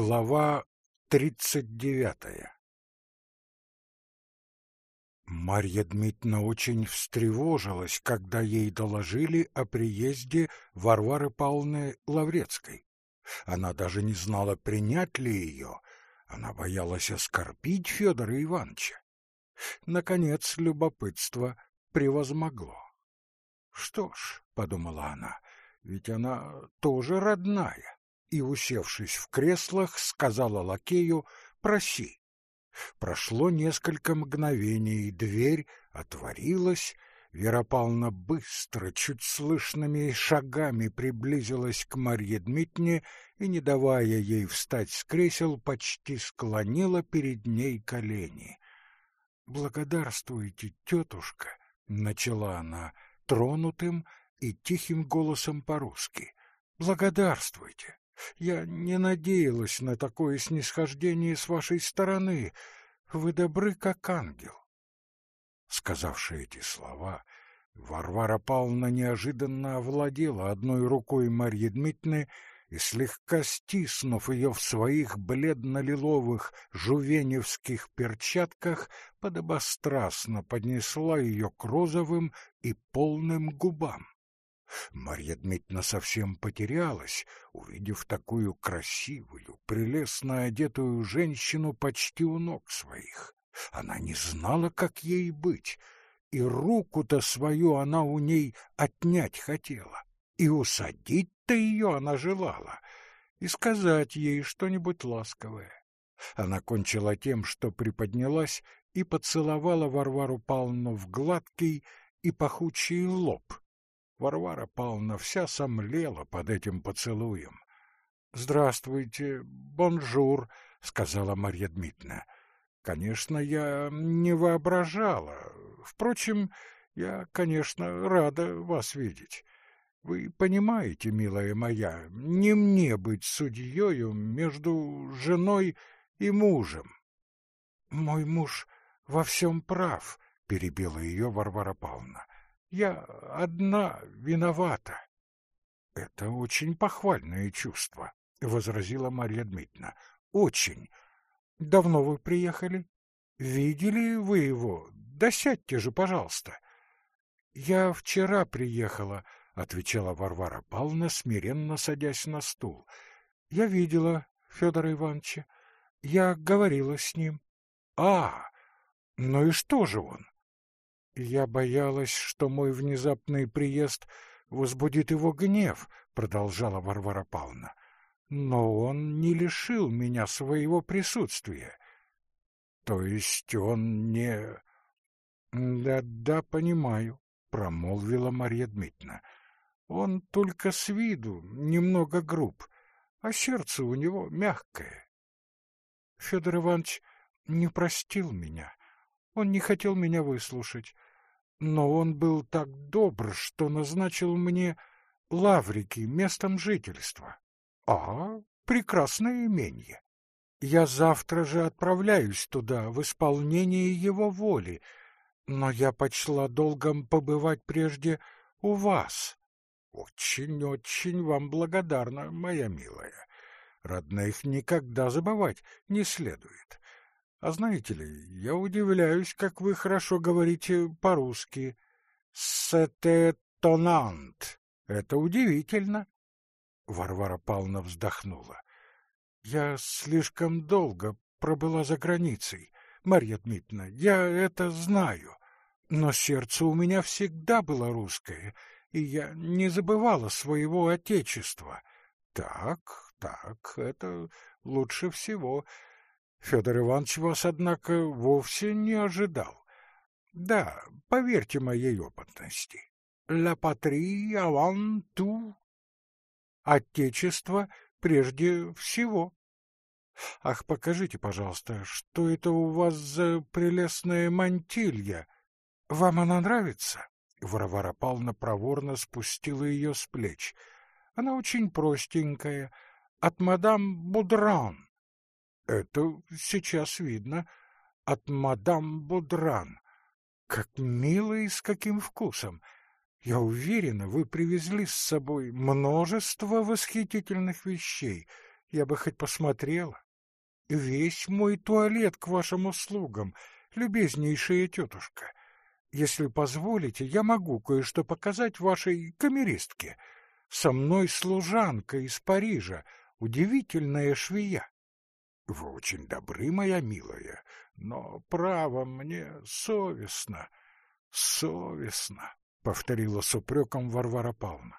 Глава тридцать девятая Марья Дмитриевна очень встревожилась, когда ей доложили о приезде Варвары Павловны Лаврецкой. Она даже не знала, принять ли ее. Она боялась оскорбить Федора Ивановича. Наконец любопытство превозмогло. «Что ж», — подумала она, — «ведь она тоже родная» и, усевшись в креслах, сказала лакею «Проси». Прошло несколько мгновений, дверь отворилась, Вера быстро, чуть слышными шагами приблизилась к Марье Дмитриевне и, не давая ей встать с кресел, почти склонила перед ней колени. «Благодарствуйте, тетушка», — начала она тронутым и тихим голосом по-русски. «Благодарствуйте. Я не надеялась на такое снисхождение с вашей стороны. Вы добры, как ангел. Сказавши эти слова, Варвара Павловна неожиданно овладела одной рукой Марьи Дмитриевны и, слегка стиснув ее в своих бледно-лиловых жувеневских перчатках, подобострастно поднесла ее к розовым и полным губам. Марья Дмитриевна совсем потерялась, увидев такую красивую, прелестно одетую женщину почти у ног своих. Она не знала, как ей быть, и руку-то свою она у ней отнять хотела, и усадить-то ее она желала, и сказать ей что-нибудь ласковое. Она кончила тем, что приподнялась и поцеловала Варвару Павловну в гладкий и пахучий лоб, Варвара Павловна вся сомлела под этим поцелуем. — Здравствуйте, bonjour, — сказала Марья Дмитриевна. — Конечно, я не воображала. Впрочем, я, конечно, рада вас видеть. Вы понимаете, милая моя, не мне быть судьёю между женой и мужем. — Мой муж во всем прав, — перебила ее Варвара Павловна. Я одна виновата. — Это очень похвальное чувство, — возразила Марья Дмитриевна. — Очень. Давно вы приехали? Видели вы его? Да сядьте же, пожалуйста. — Я вчера приехала, — отвечала Варвара Павловна, смиренно садясь на стул. — Я видела Федора Ивановича. Я говорила с ним. — А, ну и что же он? Я боялась, что мой внезапный приезд возбудит его гнев, продолжала Варвара Павловна. Но он не лишил меня своего присутствия. То есть он не... Да, да, понимаю, промолвила Марья Дмитриевна. Он только с виду немного груб, а сердце у него мягкое. Федор Иванович не простил меня. Он не хотел меня выслушать но он был так добр, что назначил мне Лаврики местом жительства. А, прекрасное имение. Я завтра же отправляюсь туда в исполнение его воли, но я почла долгом побывать прежде у вас. Очень-очень вам благодарна, моя милая. Родных никогда забывать не следует. А знаете ли, я удивляюсь, как вы хорошо говорите по-русски. «Сете тонант». Это удивительно. Варвара Павловна вздохнула. Я слишком долго пробыла за границей, Марья Дмитриевна, я это знаю. Но сердце у меня всегда было русское, и я не забывала своего отечества. Так, так, это лучше всего. Федор Иванович вас, однако, вовсе не ожидал. Да, поверьте моей опытности. «La patrie avant tout» — «Отечество прежде всего». Ах, покажите, пожалуйста, что это у вас за прелестная мантилья? Вам она нравится? Варвара Павловна проворно спустила ее с плеч. Она очень простенькая, от мадам Будран. Это сейчас видно от мадам Будран. Как мило и с каким вкусом! Я уверена, вы привезли с собой множество восхитительных вещей. я бы хоть посмотрела. Весь мой туалет к вашим услугам, любезнейшая тетушка. Если позволите, я могу кое-что показать вашей камеристке. Со мной служанка из Парижа, удивительная швея. Вы очень добры, моя милая, но, право, мне совестно, совестно, — повторила с упреком Варвара Павловна.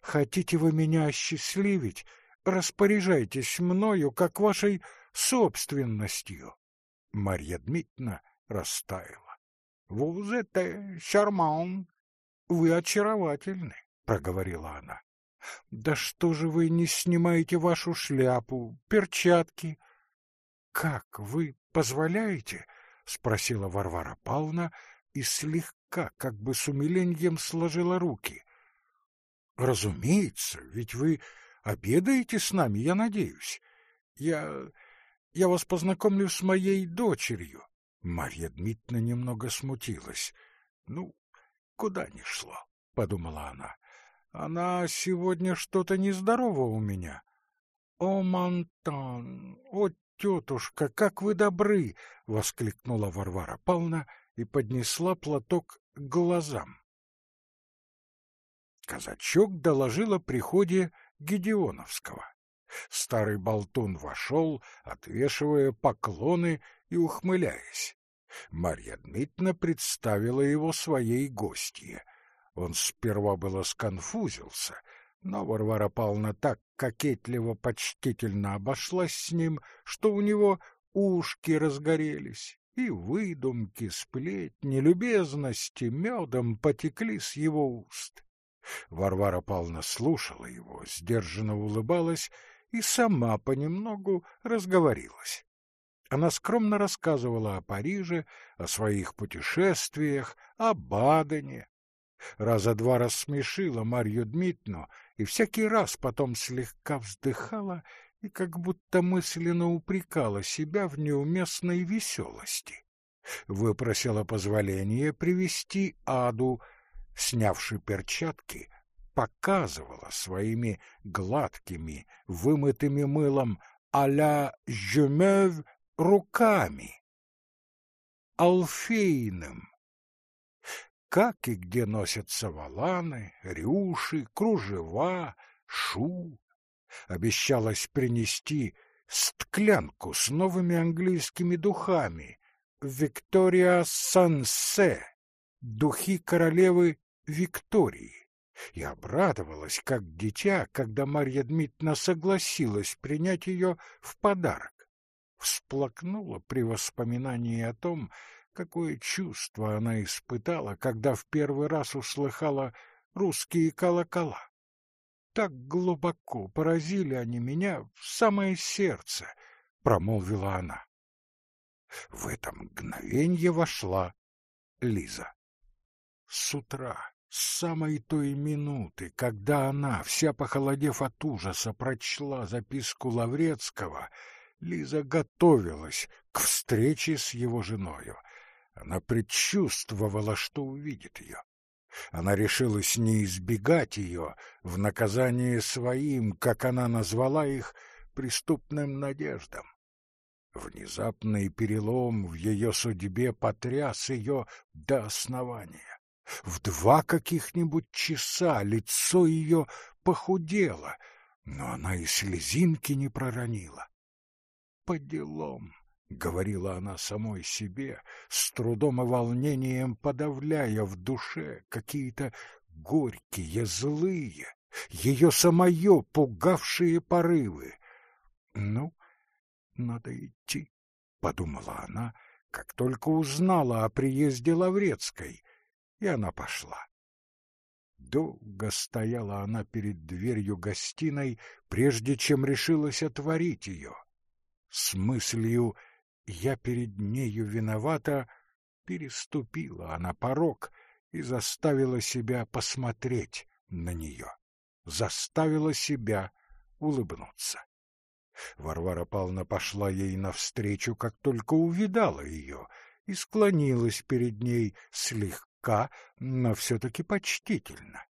Хотите вы меня осчастливить, распоряжайтесь мною, как вашей собственностью. Марья Дмитриевна растаяла. — Vous êtes charmant. — Вы очаровательны, — проговорила она. — Да что же вы не снимаете вашу шляпу, перчатки? — Как, вы позволяете? — спросила Варвара Павловна и слегка, как бы с умилением сложила руки. — Разумеется, ведь вы обедаете с нами, я надеюсь. Я я вас познакомлю с моей дочерью. Марья Дмитриевна немного смутилась. Ну, куда ни шло, подумала она. Она сегодня что-то нездорово у меня. О, Монтан, о, тетушка, как вы добры! воскликнула Варвара Павловна и поднесла платок к глазам. Казачок доложил о приходе Гедеоновского. Старый болтун вошел, отвешивая поклоны и ухмыляясь. Марья Дмитриевна представила его своей гостье. Он сперва было сконфузился, но Варвара Павловна так кокетливо-почтительно обошлась с ним, что у него ушки разгорелись, и выдумки, сплетни, любезности медом потекли с его уст. Варвара Павловна слушала его, сдержанно улыбалась и сама понемногу разговорилась. Она скромно рассказывала о Париже, о своих путешествиях, о Бадене. Раза два рассмешила Марью Дмитриевну и всякий раз потом слегка вздыхала и как будто мысленно упрекала себя в неуместной веселости. Выпросила позволение привести Аду, снявши перчатки, показывала своими гладкими, вымытыми мылом а-ля руками, алфейным. Как и где носятся валаны, рюши, кружева, шу. Обещалось принести стклянку с новыми английскими духами «Виктория Сансе», духи королевы Виктории и обрадовалась, как дитя, когда Марья Дмитриевна согласилась принять ее в подарок. Всплакнула при воспоминании о том, какое чувство она испытала, когда в первый раз услыхала русские колокола. Так глубоко поразили они меня в самое сердце, — промолвила она. В это мгновенье вошла Лиза. С утра с самой той минуты, когда она, вся похолодев от ужаса, прочла записку Лаврецкого, Лиза готовилась к встрече с его женою. Она предчувствовала, что увидит ее. Она решилась не избегать ее в наказание своим, как она назвала их, преступным надеждам. Внезапный перелом в ее судьбе потряс ее до основания. В два каких-нибудь часа лицо ее похудело, но она и слезинки не проронила. «По делам», — говорила она самой себе, с трудом и волнением подавляя в душе какие-то горькие, злые, ее самое пугавшие порывы. «Ну, надо идти», — подумала она, как только узнала о приезде Лаврецкой и она пошла. Долго стояла она перед дверью гостиной, прежде чем решилась отворить ее. С мыслью «я перед нею виновата» переступила она порог и заставила себя посмотреть на нее, заставила себя улыбнуться. Варвара Павловна пошла ей навстречу, как только увидала ее, и склонилась перед ней слегка но все-таки почтительно.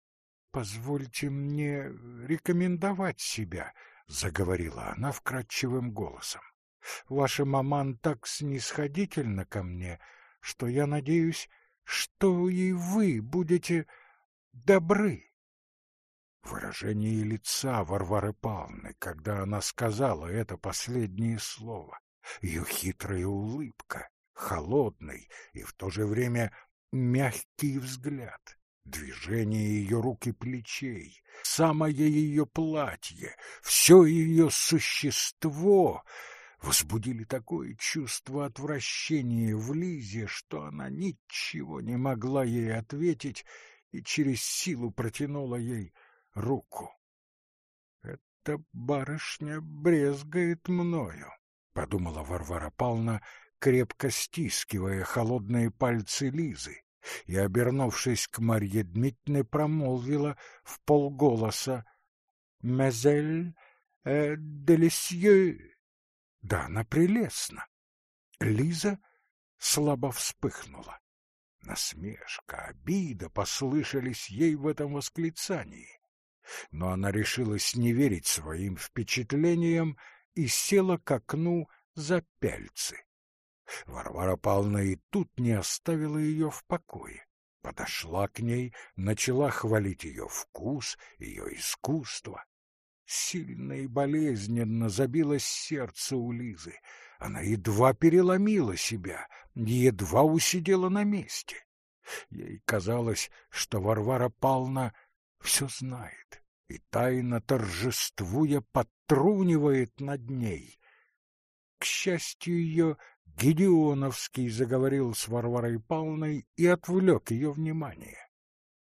— Позвольте мне рекомендовать себя, — заговорила она вкрадчивым голосом. Ваша маман так снисходительна ко мне, что я надеюсь, что и вы будете добры. Выражение лица Варвары Павловны, когда она сказала это последнее слово, ее хитрая улыбка, холодный и в то же время мягкий взгляд, движение ее рук и плечей, самое ее платье, все ее существо возбудили такое чувство отвращения в Лизе, что она ничего не могла ей ответить и через силу протянула ей руку. «Эта барышня брезгает мною», — подумала Варвара Павловна, крепко стискивая холодные пальцы Лизы, и, обернувшись к Марье Дмитриевне, промолвила в полголоса «Мезель э, делисье». Да, она прелестна. Лиза слабо вспыхнула. Насмешка, обида послышались ей в этом восклицании но она решилась не верить своим впечатлениям и села к окну за пяльцы. Варвара Павловна и тут не оставила ее в покое. Подошла к ней, начала хвалить ее вкус, ее искусство. Сильно и болезненно забилось сердце у Лизы. Она едва переломила себя, едва усидела на месте. Ей казалось, что Варвара Павловна все знает и, тайно торжествуя, потрунивает над ней. К счастью ее, Гедеоновский заговорил с Варварой Павловной и отвлек ее внимание.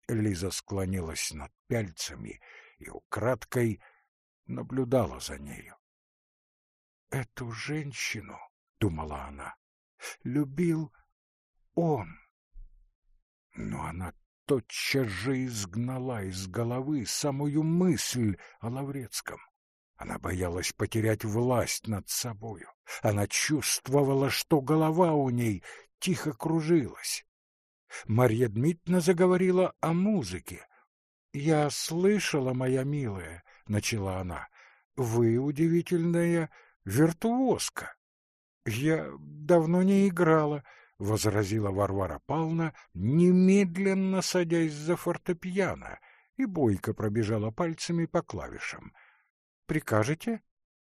Лиза склонилась над пяльцами и украдкой наблюдала за нею. «Эту женщину, — думала она, — любил он. Но она тотчас же изгнала из головы самую мысль о Лаврецком. Она боялась потерять власть над собою. Она чувствовала, что голова у ней тихо кружилась. Марья Дмитриевна заговорила о музыке. «Я слышала, моя милая», — начала она, — «вы удивительная виртуозка. Я давно не играла, — возразила Варвара Павловна, немедленно садясь за фортепиано, и бойко пробежала пальцами по клавишам. — Прикажете?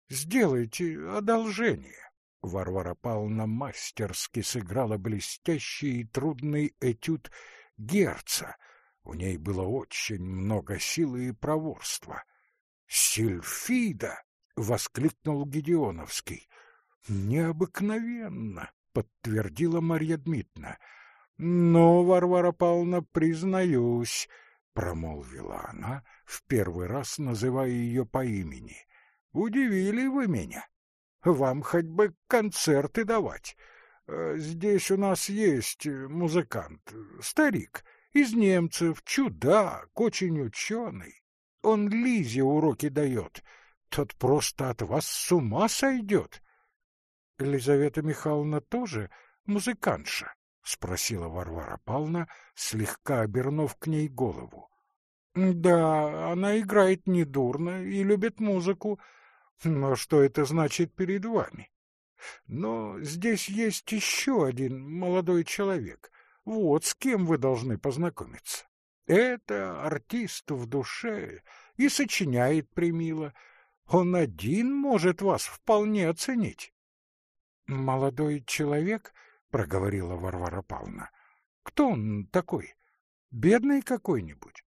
Сделайте одолжение. Варвара Павловна мастерски сыграла блестящий и трудный этюд Герца. У ней было очень много силы и проворства. «Сильфида!» — воскликнул Гедеоновский. «Необыкновенно! подтвердила Марья Дмитриевна. Но, Варвара Павловна, признаюсь, промолвила она, в первый раз называя ее по имени. Удивили вы меня. Вам хоть бы концерты давать. Э, здесь у нас есть музыкант, старик, из немцев, чудак, очень ученый. Он Лизе уроки дает. Тот просто от вас с ума сойдет. Елизавета Михайловна тоже музыкантша? — спросила Варвара Павловна, слегка обернув к ней голову. — Да, она играет недурно и любит музыку. Но что это значит перед вами? Но здесь есть еще один молодой человек. Вот с кем вы должны познакомиться. Это артист в душе и сочиняет примило. Он один может вас вполне оценить. Молодой человек, проговорила Варвара Павловна. Кто он такой? Бедный какой-нибудь?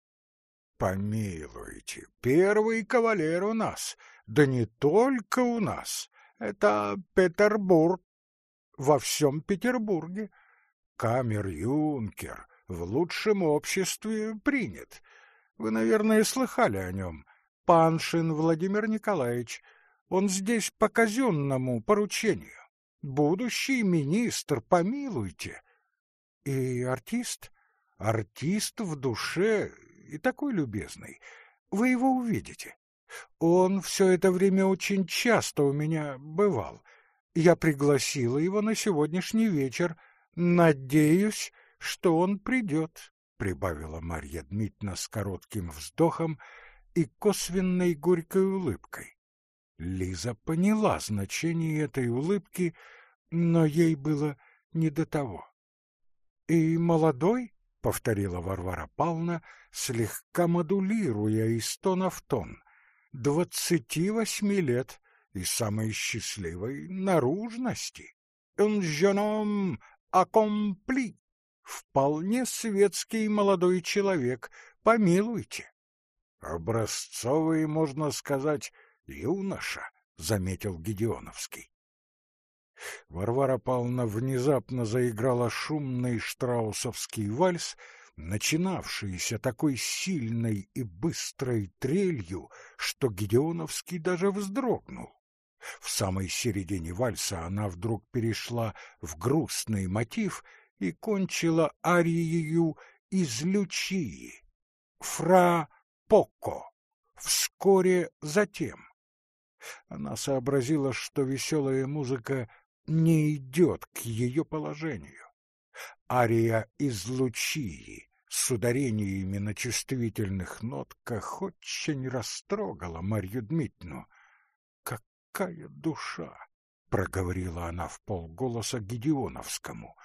Помилуйте, первый кавалер у нас, да не только у нас. Это Петербург. Во всем Петербурге. Камер-юнкер в лучшем обществе принят. Вы, наверное, слыхали о нем. Паншин Владимир Николаевич. Он здесь по казенному поручению. Будущий министр, помилуйте. И артист? Артист в душе и такой любезный. Вы его увидите. Он все это время очень часто у меня бывал. Я пригласила его на сегодняшний вечер. Надеюсь, что он придет, — прибавила Марья Дмитриевна с коротким вздохом и косвенной горькой улыбкой. Лиза поняла значение этой улыбки, но ей было не до того. — И молодой? — повторила Варвара Павловна, слегка модулируя из тона в тон. — Двадцати восьми лет и самой счастливой наружности. Un jeune homme accompli. Вполне светский молодой человек, помилуйте. Образцовый, можно сказать, юноша, заметил Гедеоновский. Варвара Павловна внезапно заиграла шумный штраусовский вальс, начинавшийся такой сильной и быстрой трелью, что Гедеоновский даже вздрогнул. В самой середине вальса она вдруг перешла в грустный мотив и кончила арией из Лючии. Фра Поко. Вскоре затем. Она сообразила, что веселая музыка не идет к ее положению. Ария из Лучии с ударениями на чувствительных нотках очень растрогала Марью Дмитриевну. «Какая душа!» — проговорила она в полголоса Гедеоновскому.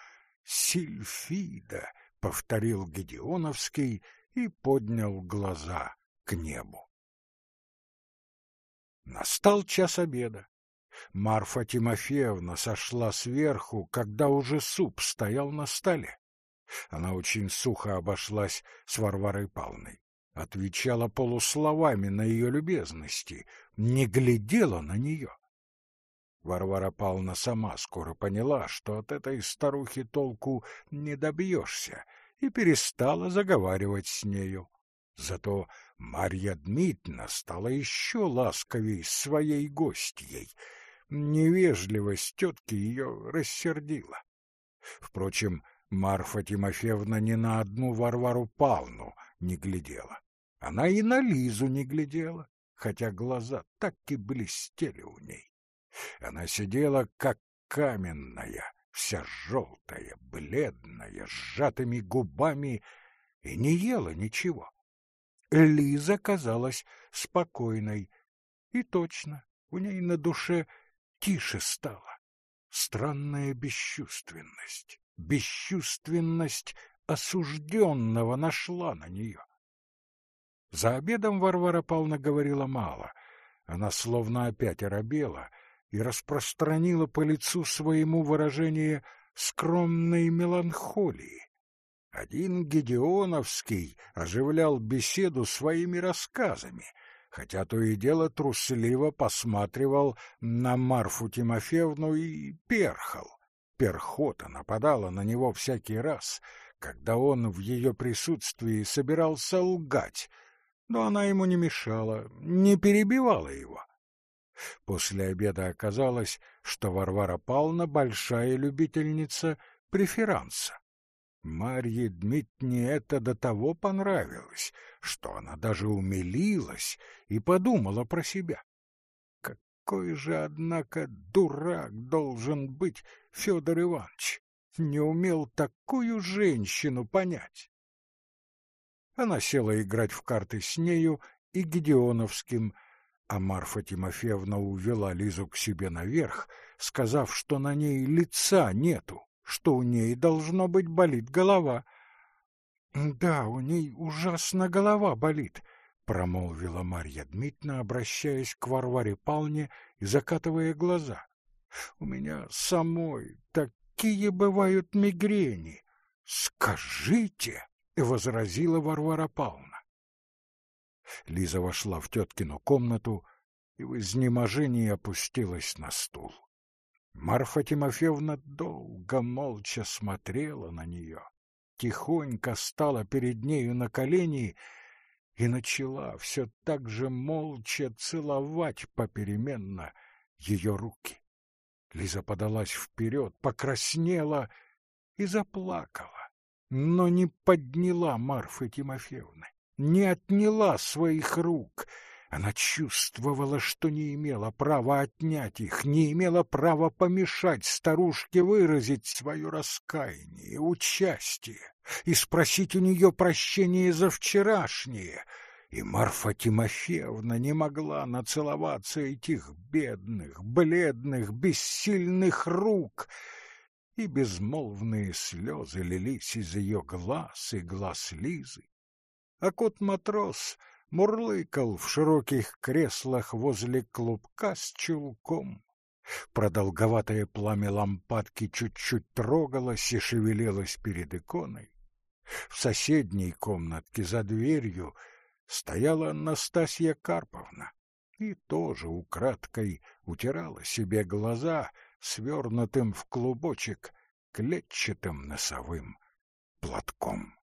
«Сильфида!» — повторил Гедеоновский и поднял глаза к небу. Настал час обеда. Марфа Тимофеевна сошла сверху, когда уже суп стоял на столе. Она очень сухо обошлась с Варварой Павловной, отвечала полусловами на ее любезности, не глядела на нее. Варвара Павловна сама скоро поняла, что от этой старухи толку не добьешься, и перестала заговаривать с нею. Зато Марья Дмитриевна стала еще ласковей своей гостьей. Невежливость тетки ее рассердила. Впрочем, Марфа Тимофеевна ни на одну Варвару Павловну не глядела. Она и на Лизу не глядела, хотя глаза так и блестели у ней. Она сидела, как каменная, вся желтая, бледная, с сжатыми губами, и не ела ничего. Лиза казалась спокойной, и точно, у ней на душе тише стало. Странная бесчувственность, бесчувственность осужденного нашла на нее. За обедом Варвара Павловна говорила мало. Она словно опять оробела и распространила по лицу своему выражение скромной меланхолии. Один Гедеоновский оживлял беседу своими рассказами, хотя то и дело трусливо посматривал на Марфу Тимофеевну и перхал. Перхота нападала на него всякий раз, когда он в ее присутствии собирался лгать, но она ему не мешала, не перебивала его. После обеда оказалось, что Варвара Павловна большая любительница преферанса. Марье Дмитриевне это до того понравилось, что она даже умилилась и подумала про себя. Какой же, однако, дурак должен быть Федор Иванович! Не умел такую женщину понять. Она села играть в карты с нею и Гедеоновским, а Марфа Тимофеевна увела Лизу к себе наверх, сказав, что на ней лица нету что у ней, должно быть, болит голова. — Да, у ней ужасно голова болит, — промолвила Марья Дмитриевна, обращаясь к Варваре Палне и закатывая глаза. — У меня самой такие бывают мигрени. — Скажите, — возразила Варвара Павловна. Лиза вошла в теткину комнату и в изнеможении опустилась на стул. Марфа Тимофеевна долго молча смотрела на нее, тихонько стала перед нею на колени и начала все так же молча целовать попеременно ее руки. Лиза подалась вперед, покраснела и заплакала, но не подняла Марфы Тимофеевны, не отняла своих рук — она чувствовала, что не имела права отнять их, не имела права помешать старушке выразить свое раскаяние, участие и спросить у нее прощения за вчерашнее. и Марфа Тимофеевна не могла нацеловаться этих бедных, бледных, бессильных рук, и безмолвные слезы лились из ее глаз и глаз Лизы. А кот-матрос мурлыкал в широких креслах возле клубка с чулком. Продолговатое пламя лампадки чуть-чуть трогалось и шевелилось перед иконой. В соседней комнатке за дверью стояла Анастасия Карповна и тоже украдкой утирала себе глаза свернутым в клубочек клетчатым носовым платком.